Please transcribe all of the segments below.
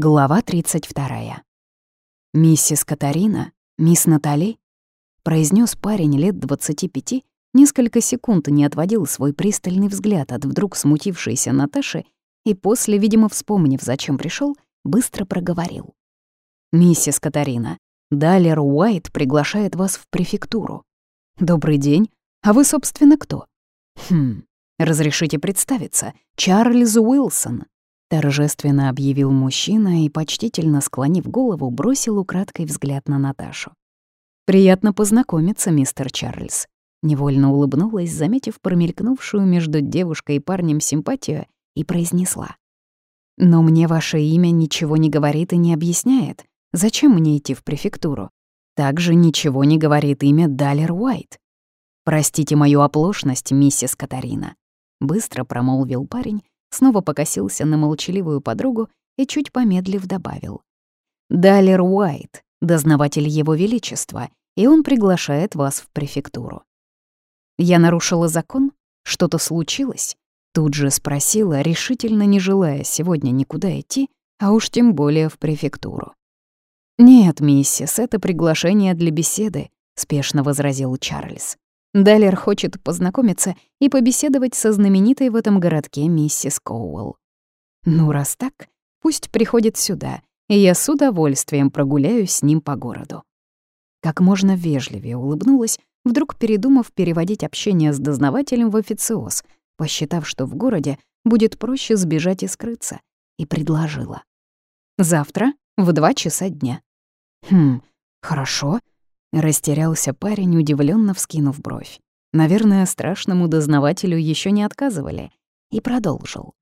Глава 32. «Миссис Катарина? Мисс Натали?» произнес парень лет 25, несколько секунд не отводил свой пристальный взгляд от вдруг смутившейся Наташи и после, видимо, вспомнив, зачем пришел, быстро проговорил. «Миссис Катарина, Далер Уайт приглашает вас в префектуру. Добрый день. А вы, собственно, кто?» «Хм, разрешите представиться. Чарльз Уилсон, Торжественно объявил мужчина и, почтительно склонив голову, бросил украдкой взгляд на Наташу. «Приятно познакомиться, мистер Чарльз». Невольно улыбнулась, заметив промелькнувшую между девушкой и парнем симпатию, и произнесла. «Но мне ваше имя ничего не говорит и не объясняет. Зачем мне идти в префектуру? Также ничего не говорит имя Далер Уайт. Простите мою оплошность, миссис Катарина», — быстро промолвил парень, снова покосился на молчаливую подругу и, чуть помедлив, добавил. «Далер Уайт, дознаватель Его Величества, и он приглашает вас в префектуру». Я нарушила закон? Что-то случилось? Тут же спросила, решительно не желая сегодня никуда идти, а уж тем более в префектуру. «Нет, миссис, это приглашение для беседы», — спешно возразил Чарльз. Далер хочет познакомиться и побеседовать со знаменитой в этом городке миссис Коуэлл. Ну, раз так, пусть приходит сюда, и я с удовольствием прогуляюсь с ним по городу. Как можно вежливее улыбнулась, вдруг передумав переводить общение с дознавателем в официоз, посчитав, что в городе будет проще сбежать и скрыться, и предложила. «Завтра в два часа дня». «Хм, хорошо», Растерялся парень, удивленно вскинув бровь. Наверное, страшному дознавателю еще не отказывали. И продолжил.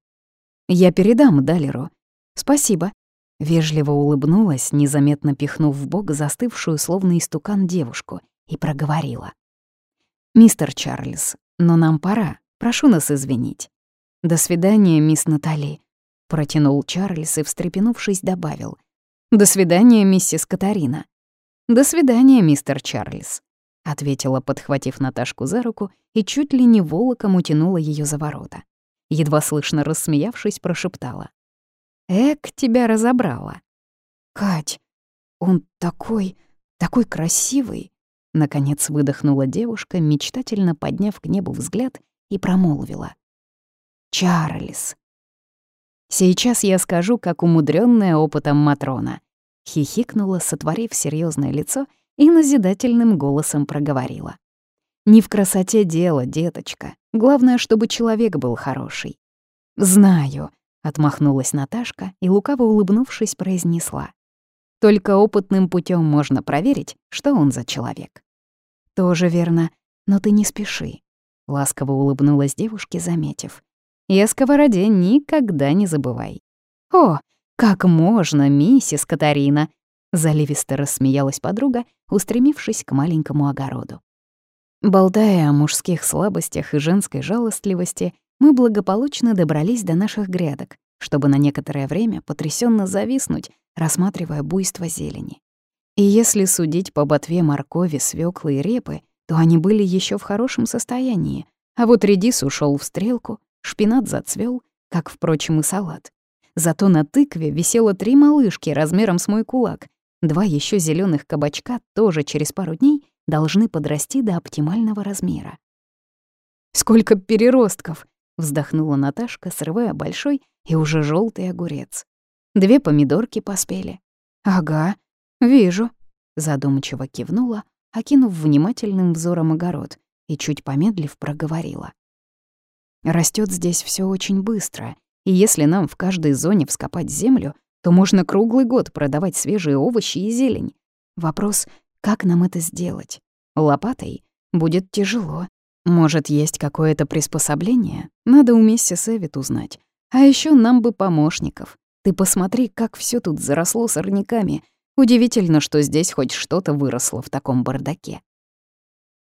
«Я передам Далеру. Спасибо». Вежливо улыбнулась, незаметно пихнув в бок застывшую, словно истукан, девушку, и проговорила. «Мистер Чарльз, но нам пора. Прошу нас извинить». «До свидания, мисс Натали», — протянул Чарльз и, встрепенувшись, добавил. «До свидания, миссис Катарина». «До свидания, мистер Чарльз», — ответила, подхватив Наташку за руку и чуть ли не волоком утянула ее за ворота. Едва слышно рассмеявшись, прошептала. «Эк, тебя разобрала». «Кать, он такой, такой красивый!» Наконец выдохнула девушка, мечтательно подняв к небу взгляд и промолвила. «Чарльз». Сейчас я скажу, как умудренная опытом Матрона хихикнула, сотворив серьезное лицо и назидательным голосом проговорила. «Не в красоте дело, деточка. Главное, чтобы человек был хороший». «Знаю», — отмахнулась Наташка и, лукаво улыбнувшись, произнесла. «Только опытным путем можно проверить, что он за человек». «Тоже верно, но ты не спеши», — ласково улыбнулась девушке, заметив. «И о сковороде никогда не забывай». «О, «Как можно, миссис Катарина?» — заливисто рассмеялась подруга, устремившись к маленькому огороду. Болтая о мужских слабостях и женской жалостливости, мы благополучно добрались до наших грядок, чтобы на некоторое время потрясенно зависнуть, рассматривая буйство зелени. И если судить по ботве моркови, свеклы и репы, то они были еще в хорошем состоянии, а вот редис ушел в стрелку, шпинат зацвел, как, впрочем, и салат. Зато на тыкве висело три малышки размером с мой кулак. Два еще зеленых кабачка тоже через пару дней должны подрасти до оптимального размера. «Сколько переростков!» — вздохнула Наташка, срывая большой и уже желтый огурец. Две помидорки поспели. «Ага, вижу», — задумчиво кивнула, окинув внимательным взором огород и, чуть помедлив, проговорила. Растет здесь все очень быстро, и если нам в каждой зоне вскопать землю, то можно круглый год продавать свежие овощи и зелень. Вопрос, как нам это сделать? Лопатой? Будет тяжело. Может, есть какое-то приспособление? Надо у миссис Эвит узнать. А еще нам бы помощников. Ты посмотри, как все тут заросло сорняками. Удивительно, что здесь хоть что-то выросло в таком бардаке.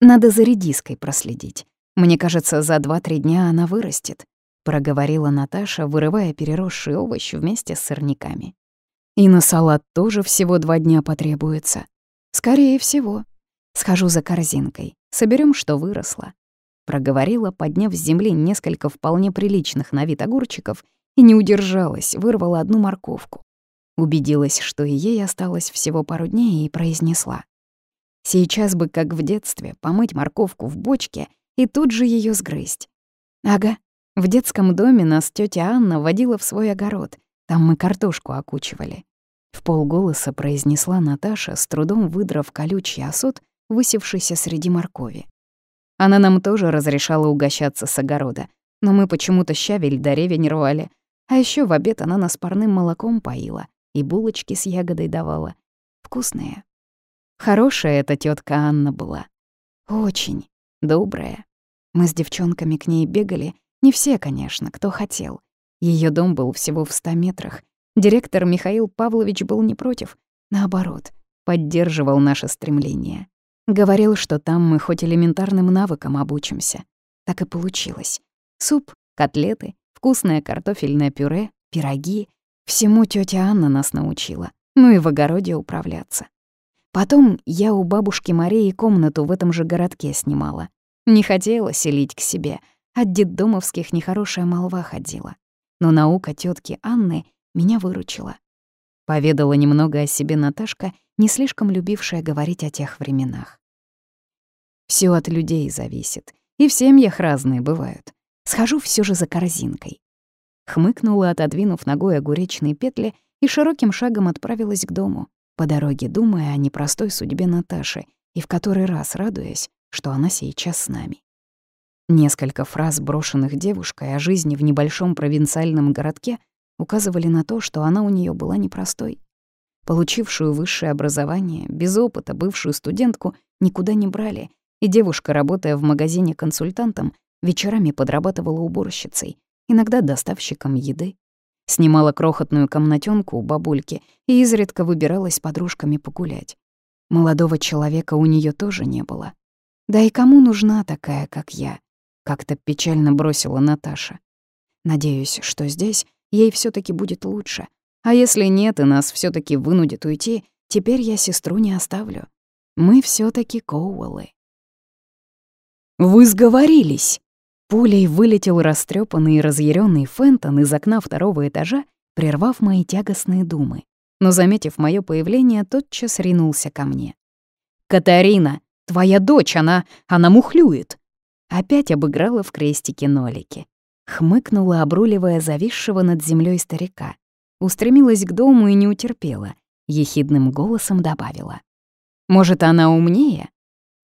Надо за редиской проследить. Мне кажется, за 2-3 дня она вырастет проговорила Наташа, вырывая переросший овощ вместе с сорняками. И на салат тоже всего два дня потребуется. Скорее всего. Схожу за корзинкой, соберем, что выросло. Проговорила, подняв с земли несколько вполне приличных на вид огурчиков, и не удержалась, вырвала одну морковку. Убедилась, что и ей осталось всего пару дней, и произнесла. Сейчас бы, как в детстве, помыть морковку в бочке и тут же ее сгрызть. Ага, в детском доме нас тетя Анна водила в свой огород. Там мы картошку окучивали. В полголоса произнесла Наташа, с трудом выдрав колючий осот, высевшийся среди моркови. Она нам тоже разрешала угощаться с огорода, но мы почему-то щавель до ревень рвали. А еще в обед она нас парным молоком поила и булочки с ягодой давала. Вкусные. Хорошая эта тетка Анна была. Очень добрая. Мы с девчонками к ней бегали, не все, конечно, кто хотел. Ее дом был всего в ста метрах. Директор Михаил Павлович был не против, наоборот, поддерживал наше стремление. Говорил, что там мы хоть элементарным навыкам обучимся. Так и получилось. Суп, котлеты, вкусное картофельное пюре, пироги. Всему тетя Анна нас научила. Ну и в огороде управляться. Потом я у бабушки Марии комнату в этом же городке снимала. Не хотела селить к себе. От детдомовских нехорошая молва ходила. Но наука тетки Анны меня выручила. Поведала немного о себе Наташка, не слишком любившая говорить о тех временах. Все от людей зависит, и в семьях разные бывают. Схожу все же за корзинкой. Хмыкнула, отодвинув ногой огуречные петли, и широким шагом отправилась к дому, по дороге думая о непростой судьбе Наташи и в который раз радуясь, что она сейчас с нами. Несколько фраз, брошенных девушкой о жизни в небольшом провинциальном городке, указывали на то, что она у нее была непростой. Получившую высшее образование, без опыта бывшую студентку никуда не брали, и девушка, работая в магазине консультантом, вечерами подрабатывала уборщицей, иногда доставщиком еды. Снимала крохотную комнатенку у бабульки и изредка выбиралась с подружками погулять. Молодого человека у нее тоже не было. Да и кому нужна такая, как я? Как-то печально бросила Наташа. Надеюсь, что здесь ей все таки будет лучше. А если нет, и нас все таки вынудит уйти, теперь я сестру не оставлю. Мы все таки Коуэллы. «Вы сговорились!» Пулей вылетел растрепанный и разъяренный Фентон из окна второго этажа, прервав мои тягостные думы. Но, заметив мое появление, тотчас ринулся ко мне. «Катарина, твоя дочь, она... она мухлюет!» Опять обыграла в крестике нолики. Хмыкнула, обруливая зависшего над землей старика. Устремилась к дому и не утерпела. Ехидным голосом добавила. «Может, она умнее?»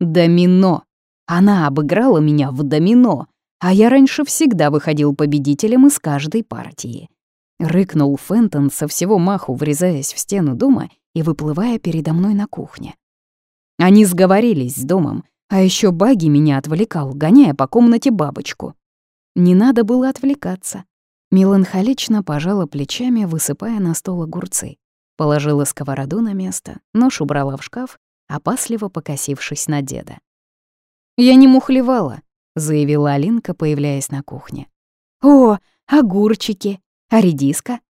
«Домино!» Она обыграла меня в домино, а я раньше всегда выходил победителем из каждой партии. Рыкнул Фентон со всего маху, врезаясь в стену дома и выплывая передо мной на кухне. Они сговорились с домом, а еще Баги меня отвлекал, гоняя по комнате бабочку. Не надо было отвлекаться. Меланхолично пожала плечами, высыпая на стол огурцы. Положила сковороду на место, нож убрала в шкаф, опасливо покосившись на деда. «Я не мухлевала», — заявила Алинка, появляясь на кухне. «О, огурчики! А редиска?»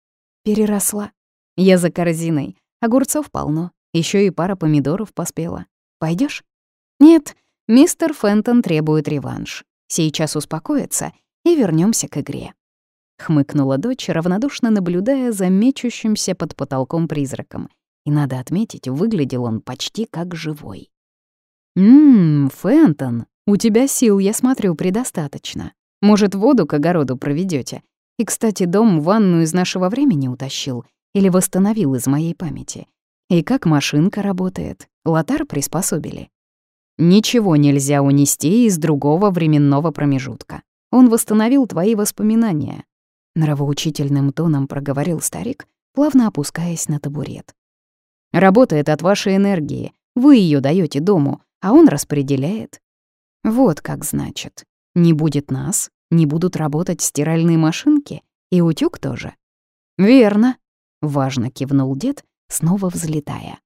Переросла. Я за корзиной. Огурцов полно. Еще и пара помидоров поспела. Пойдешь? «Нет, мистер Фентон требует реванш. Сейчас успокоится, и вернемся к игре». Хмыкнула дочь, равнодушно наблюдая за мечущимся под потолком призраком. И, надо отметить, выглядел он почти как живой. «Ммм, Фентон, у тебя сил, я смотрю, предостаточно. Может, воду к огороду проведете? И, кстати, дом ванну из нашего времени утащил или восстановил из моей памяти. И как машинка работает? Лотар приспособили?» «Ничего нельзя унести из другого временного промежутка. Он восстановил твои воспоминания», — нравоучительным тоном проговорил старик, плавно опускаясь на табурет. «Работает от вашей энергии. Вы ее даете дому, а он распределяет. Вот как значит. Не будет нас, не будут работать стиральные машинки, и утюг тоже. Верно, важно кивнул дед, снова взлетая.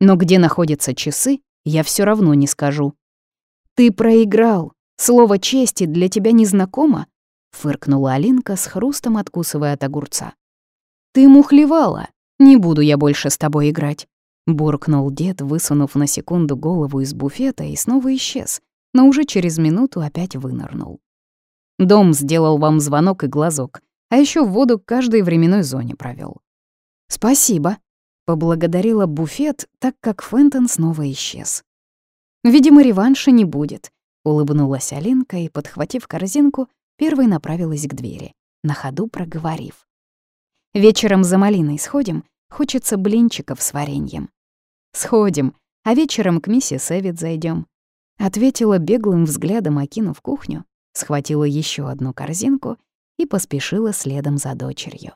Но где находятся часы, я все равно не скажу. Ты проиграл. Слово чести для тебя незнакомо? фыркнула Алинка с хрустом откусывая от огурца. Ты мухлевала. Не буду я больше с тобой играть. Буркнул дед, высунув на секунду голову из буфета и снова исчез, но уже через минуту опять вынырнул. Дом сделал вам звонок и глазок, а еще в воду к каждой временной зоне провел. «Спасибо», — поблагодарила буфет, так как Фентон снова исчез. «Видимо, реванша не будет», — улыбнулась Алинка и, подхватив корзинку, первой направилась к двери, на ходу проговорив. «Вечером за малиной сходим, хочется блинчиков с вареньем». «Сходим, а вечером к миссис Эвид зайдем. Ответила беглым взглядом, окинув кухню, схватила еще одну корзинку и поспешила следом за дочерью.